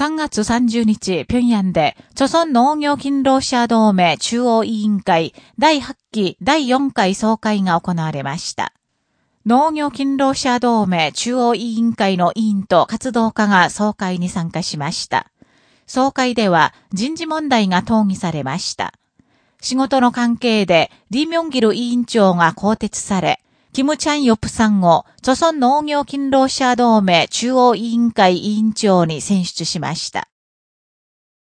3月30日、平壌で、著村農業勤労者同盟中央委員会第8期第4回総会が行われました。農業勤労者同盟中央委員会の委員と活動家が総会に参加しました。総会では人事問題が討議されました。仕事の関係でリ・ミョンギル委員長が更迭され、キム・チャンヨプさんを、著村農業勤労者同盟中央委員会委員長に選出しました。